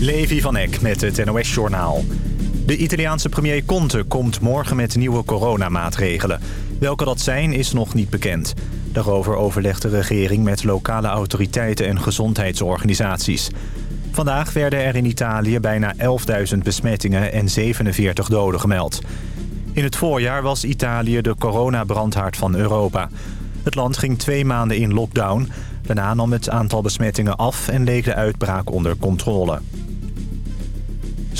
Levi van Eck met het NOS-journaal. De Italiaanse premier Conte komt morgen met nieuwe coronamaatregelen. Welke dat zijn is nog niet bekend. Daarover overlegt de regering met lokale autoriteiten en gezondheidsorganisaties. Vandaag werden er in Italië bijna 11.000 besmettingen en 47 doden gemeld. In het voorjaar was Italië de coronabrandhaard van Europa. Het land ging twee maanden in lockdown. Daarna nam het aantal besmettingen af en leek de uitbraak onder controle.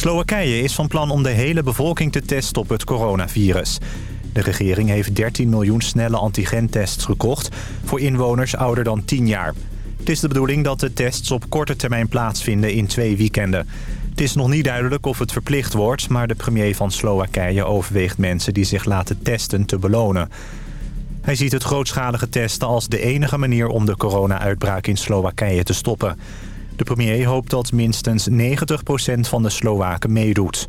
Slowakije is van plan om de hele bevolking te testen op het coronavirus. De regering heeft 13 miljoen snelle antigentests gekocht... voor inwoners ouder dan 10 jaar. Het is de bedoeling dat de tests op korte termijn plaatsvinden in twee weekenden. Het is nog niet duidelijk of het verplicht wordt... maar de premier van Slowakije overweegt mensen die zich laten testen te belonen. Hij ziet het grootschalige testen als de enige manier om de corona-uitbraak in Slowakije te stoppen. De premier hoopt dat minstens 90% van de Slowaken meedoet.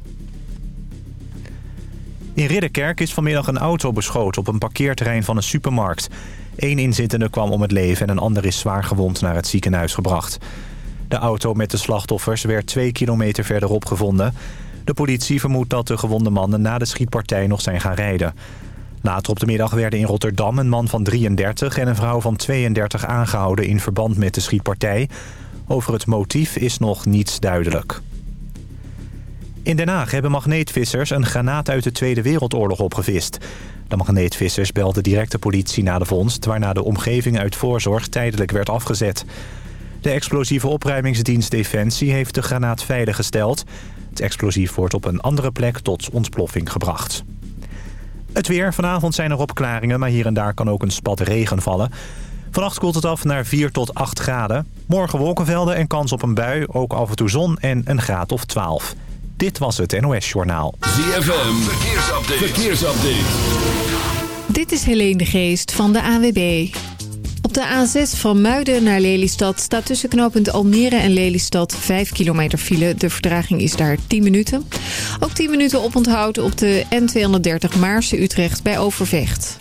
In Ridderkerk is vanmiddag een auto beschoten op een parkeerterrein van een supermarkt. Eén inzittende kwam om het leven en een ander is zwaar gewond naar het ziekenhuis gebracht. De auto met de slachtoffers werd twee kilometer verderop gevonden. De politie vermoedt dat de gewonde mannen na de schietpartij nog zijn gaan rijden. Later op de middag werden in Rotterdam een man van 33 en een vrouw van 32 aangehouden in verband met de schietpartij. Over het motief is nog niets duidelijk. In Den Haag hebben magneetvissers een granaat uit de Tweede Wereldoorlog opgevist. De magneetvissers belden direct de politie na de vondst... waarna de omgeving uit voorzorg tijdelijk werd afgezet. De explosieve opruimingsdienst Defensie heeft de granaat veiliggesteld. Het explosief wordt op een andere plek tot ontploffing gebracht. Het weer. Vanavond zijn er opklaringen, maar hier en daar kan ook een spat regen vallen. Vannacht koelt het af naar 4 tot 8 graden. Morgen wolkenvelden en kans op een bui, ook af en toe zon en een graad of 12. Dit was het NOS Journaal. ZFM, verkeersupdate. verkeersupdate. Dit is Helene de Geest van de AWB. Op de A6 van Muiden naar Lelystad staat tussen knooppunt Almere en Lelystad 5 kilometer file. De verdraging is daar 10 minuten. Ook 10 minuten oponthoud op de N230 Maarse-Utrecht bij Overvecht.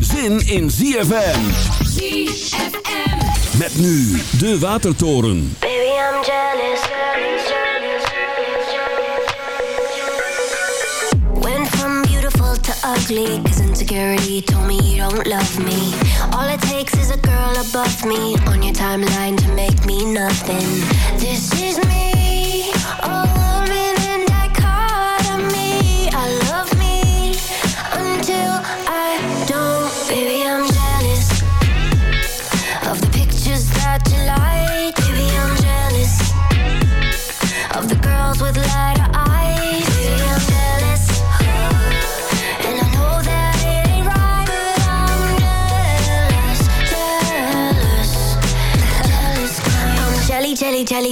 zin in ZFM. ZFM. Met nu de Watertoren. Baby, I'm jealous. Went from beautiful to ugly, cause insecurity told me you don't love me. All it takes is a girl above me on your timeline to make me nothing. This is me, a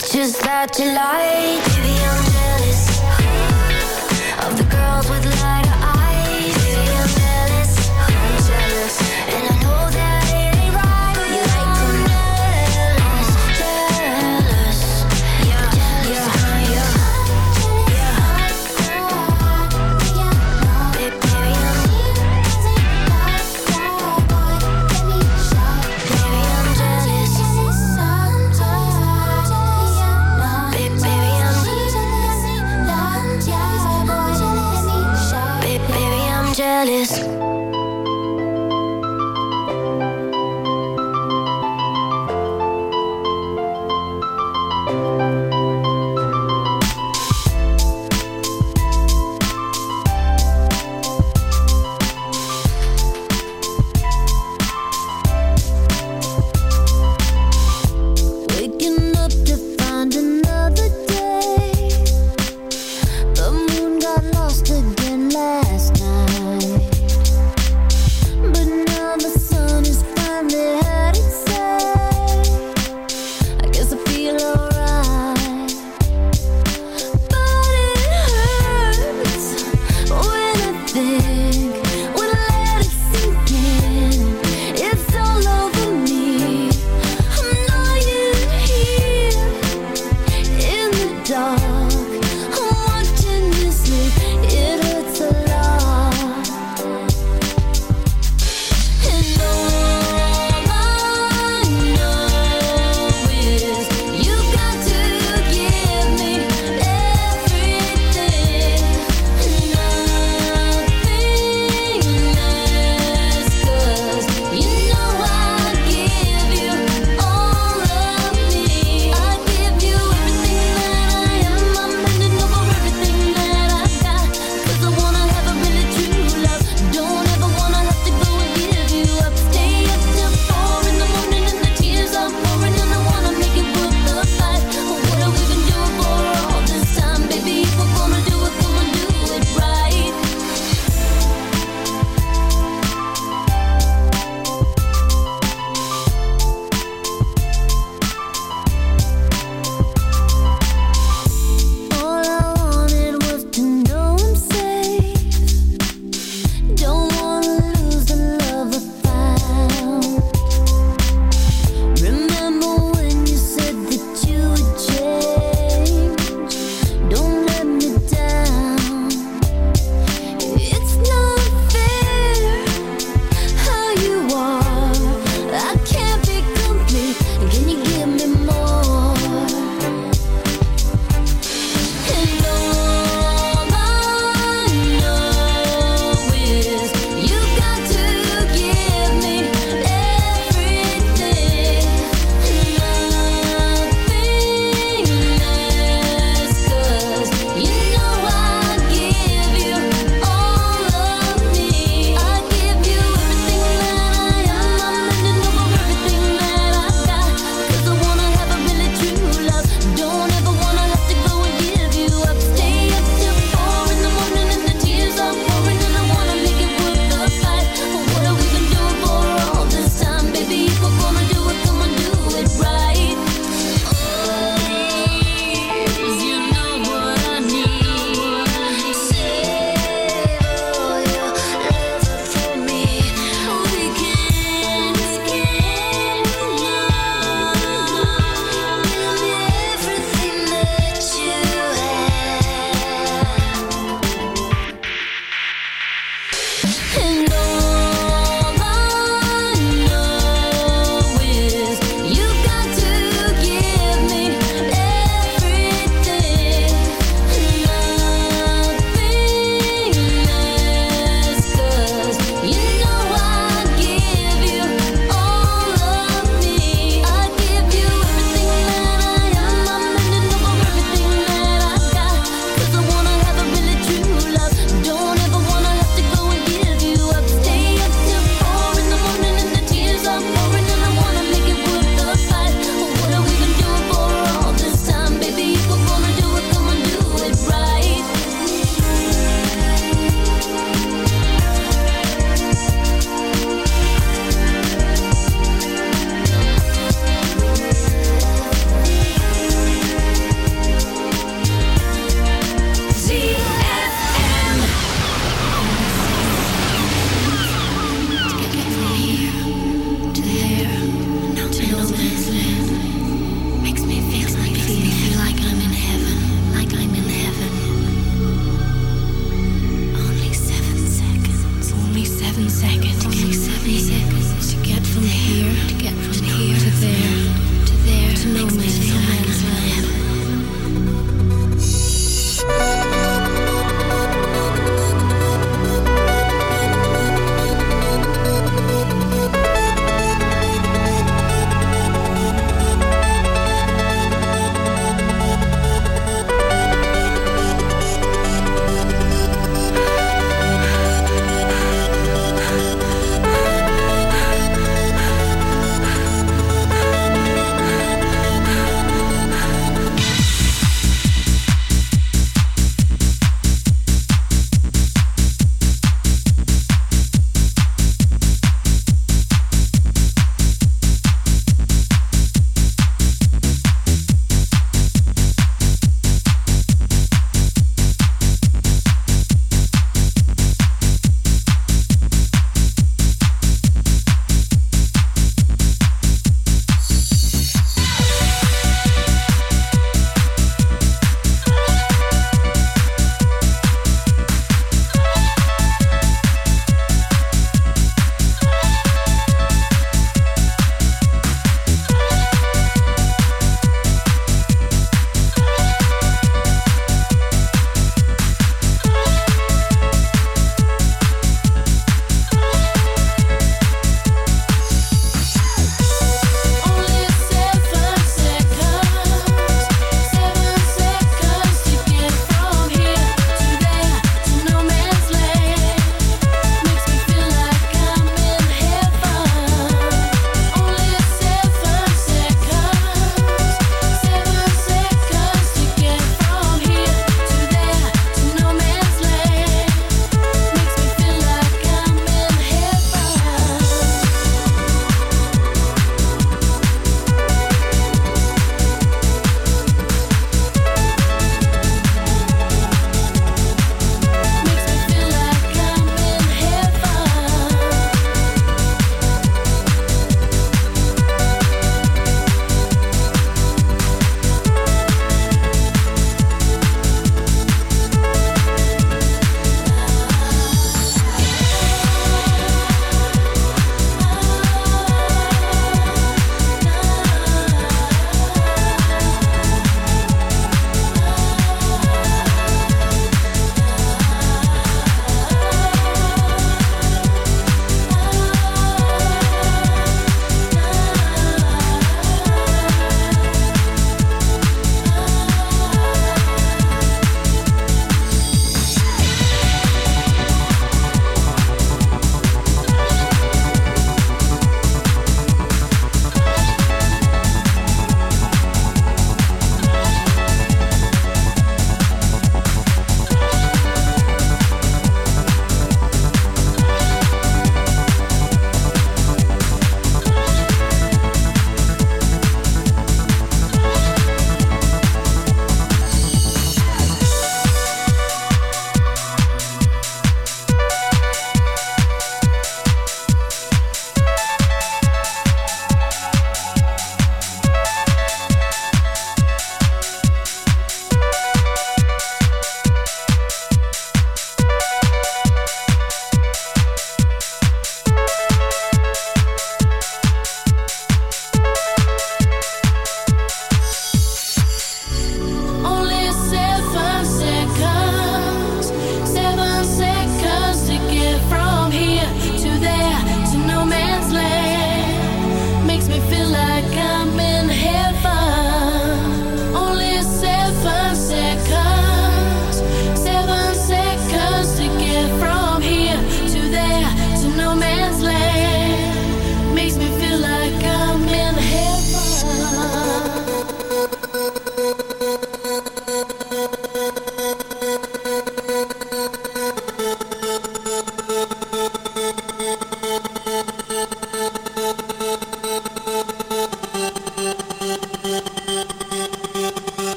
pictures that you like. Baby, I'm jealous.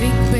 Want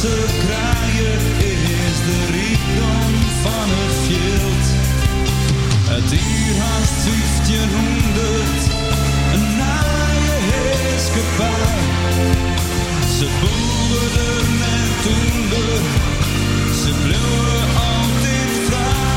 Ze kraaien is de rijkdom van het veld. Het uur haast 1500, een naaie gevaar. Ze boeren en toenden, ze bleven altijd vrij.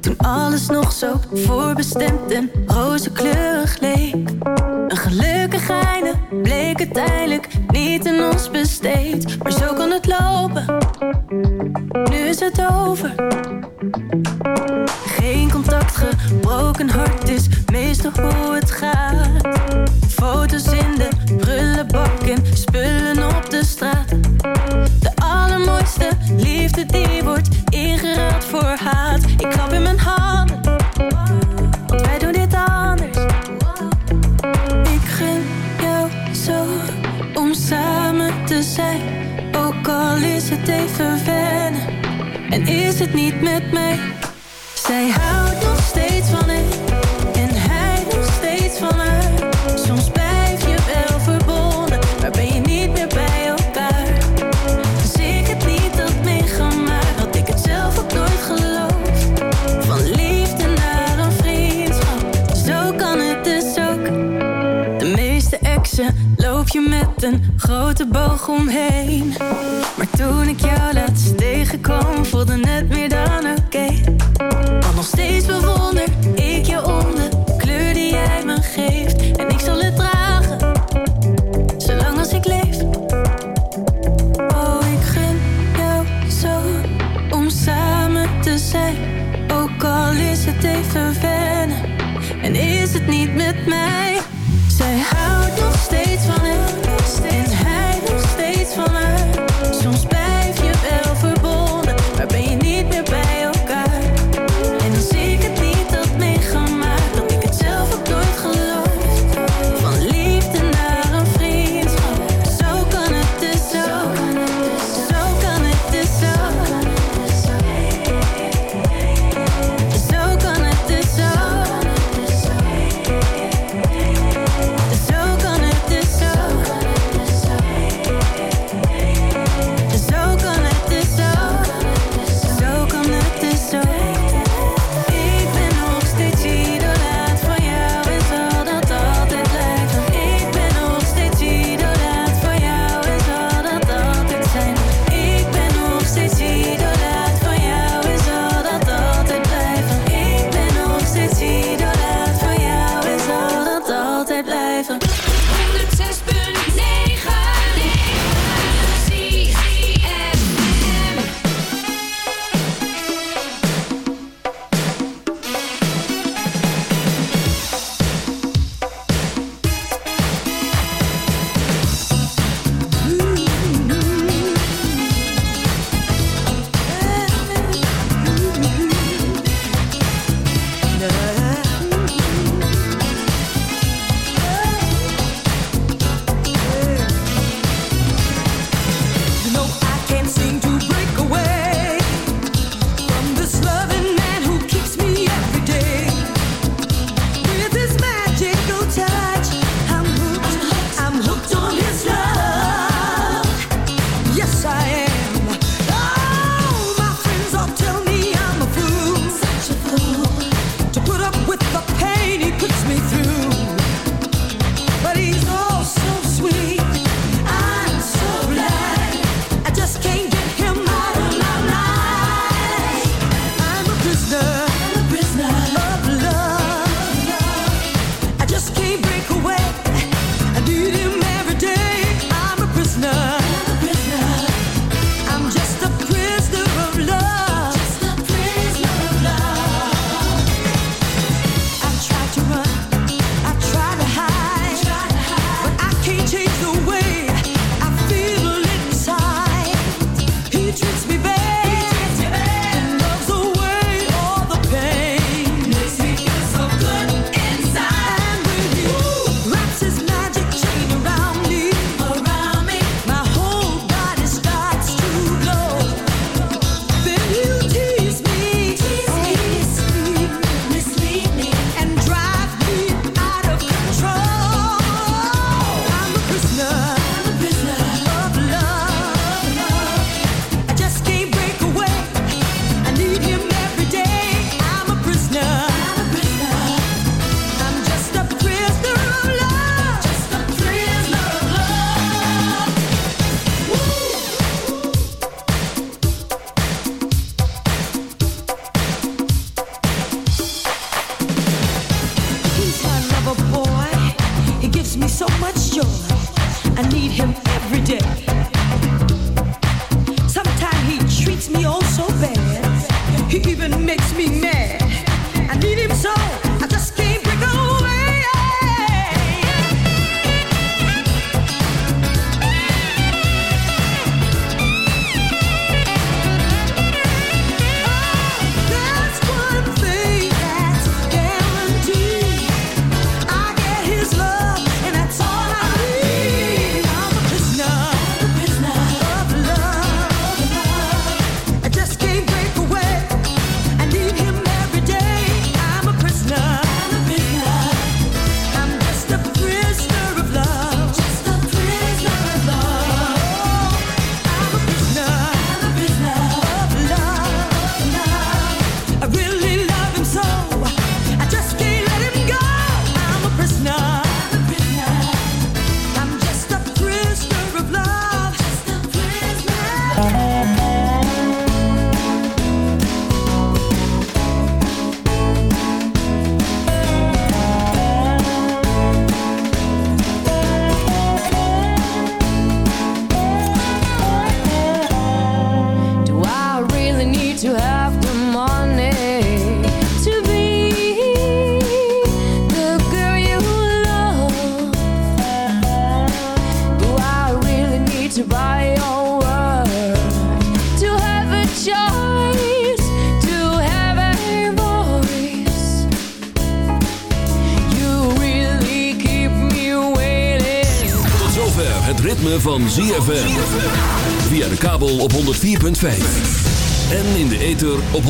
Toen alles nog zo voorbestemd en rozenkleurig leek. Een gelukkig einde bleek uiteindelijk niet in ons besteed. Maar zo kan het lopen, nu is het over. even? En is het niet met mij? Zij houdt